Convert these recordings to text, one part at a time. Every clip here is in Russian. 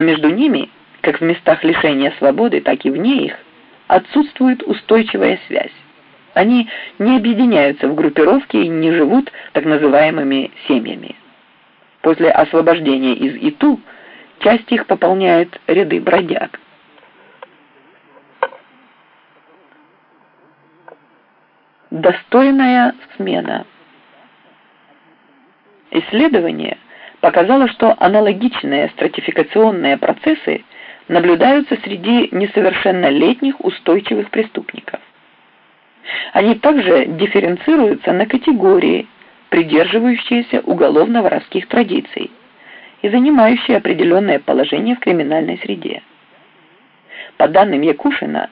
Между ними, как в местах лишения свободы, так и вне их, отсутствует устойчивая связь. Они не объединяются в группировки и не живут так называемыми семьями. После освобождения из ИТУ часть их пополняет ряды бродяг. Достойная смена. Исследование показало, что аналогичные стратификационные процессы наблюдаются среди несовершеннолетних устойчивых преступников. Они также дифференцируются на категории, придерживающиеся уголовно-воровских традиций и занимающие определенное положение в криминальной среде. По данным Якушина,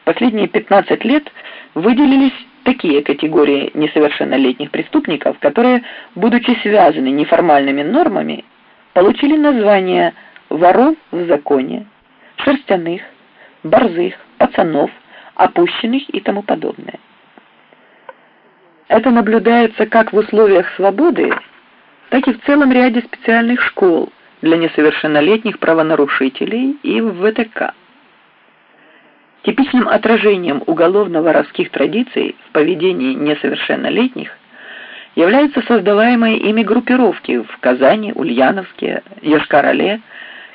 в последние 15 лет выделились такие категории несовершеннолетних преступников, которые, будучи связаны неформальными нормами, получили названия воров в законе, шерстяных, борзых, пацанов, опущенных и тому подобное. Это наблюдается как в условиях свободы, так и в целом ряде специальных школ для несовершеннолетних правонарушителей и в ВТК. Типичным отражением уголовно-воровских традиций в поведении несовершеннолетних являются создаваемые ими группировки в Казани, Ульяновске, Йошкар-Оле,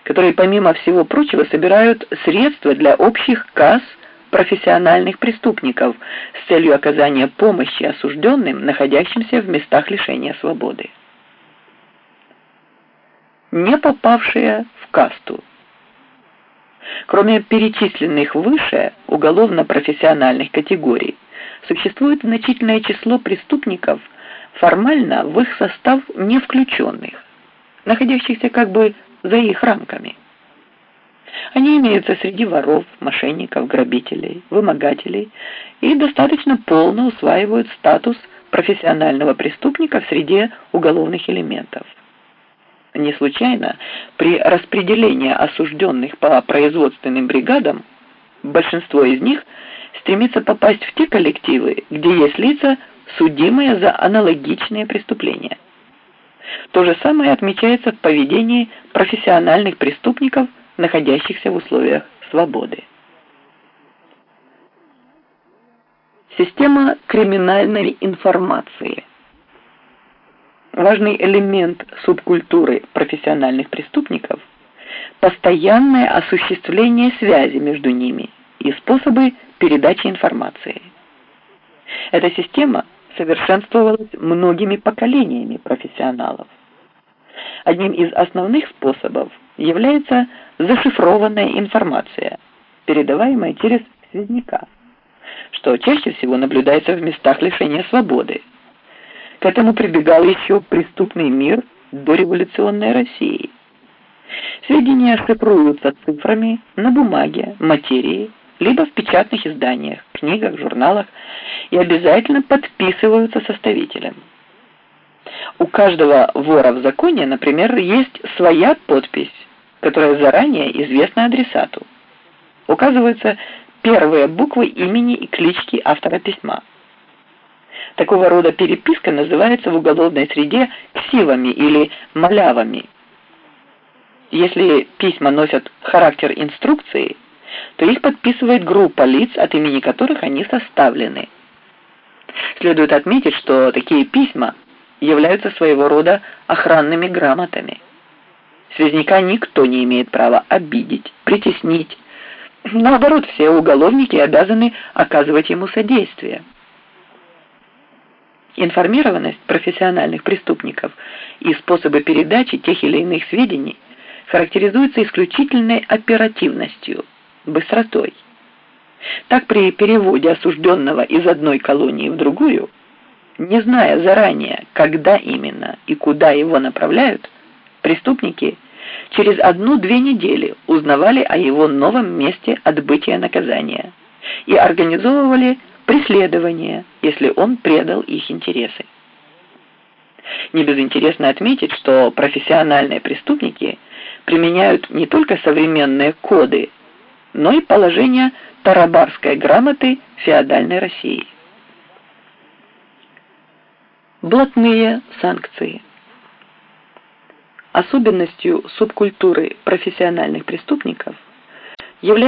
которые, помимо всего прочего, собирают средства для общих касс профессиональных преступников с целью оказания помощи осужденным, находящимся в местах лишения свободы. Не попавшие в касту Кроме перечисленных выше уголовно-профессиональных категорий, существует значительное число преступников, формально в их состав не включенных, находящихся как бы за их рамками. Они имеются среди воров, мошенников, грабителей, вымогателей и достаточно полно усваивают статус профессионального преступника в среде уголовных элементов. Не случайно при распределении осужденных по производственным бригадам большинство из них стремится попасть в те коллективы, где есть лица, судимые за аналогичные преступления. То же самое отмечается в поведении профессиональных преступников, находящихся в условиях свободы. Система криминальной информации – важный элемент субкультуры профессиональных преступников – постоянное осуществление связи между ними и способы передачи информации. Эта система совершенствовалась многими поколениями профессионалов. Одним из основных способов является зашифрованная информация, передаваемая через связняка, что чаще всего наблюдается в местах лишения свободы, к этому прибегал еще преступный мир до революционной России. Сведения шифруются цифрами на бумаге, материи, либо в печатных изданиях, книгах, журналах и обязательно подписываются составителем. У каждого вора в законе, например, есть своя подпись, которая заранее известна адресату. Указываются первые буквы имени и клички автора письма. Такого рода переписка называется в уголовной среде ксивами или малявами. Если письма носят характер инструкции, то их подписывает группа лиц, от имени которых они составлены. Следует отметить, что такие письма являются своего рода охранными грамотами. Связняка никто не имеет права обидеть, притеснить. Наоборот, все уголовники обязаны оказывать ему содействие. Информированность профессиональных преступников и способы передачи тех или иных сведений характеризуются исключительной оперативностью, быстротой. Так при переводе осужденного из одной колонии в другую, не зная заранее, когда именно и куда его направляют, преступники через одну-две недели узнавали о его новом месте отбытия наказания и организовывали преследование, если он предал их интересы. Не безинтересно отметить, что профессиональные преступники применяют не только современные коды, но и положение Тарабарской грамоты феодальной России. Блатные санкции. Особенностью субкультуры профессиональных преступников является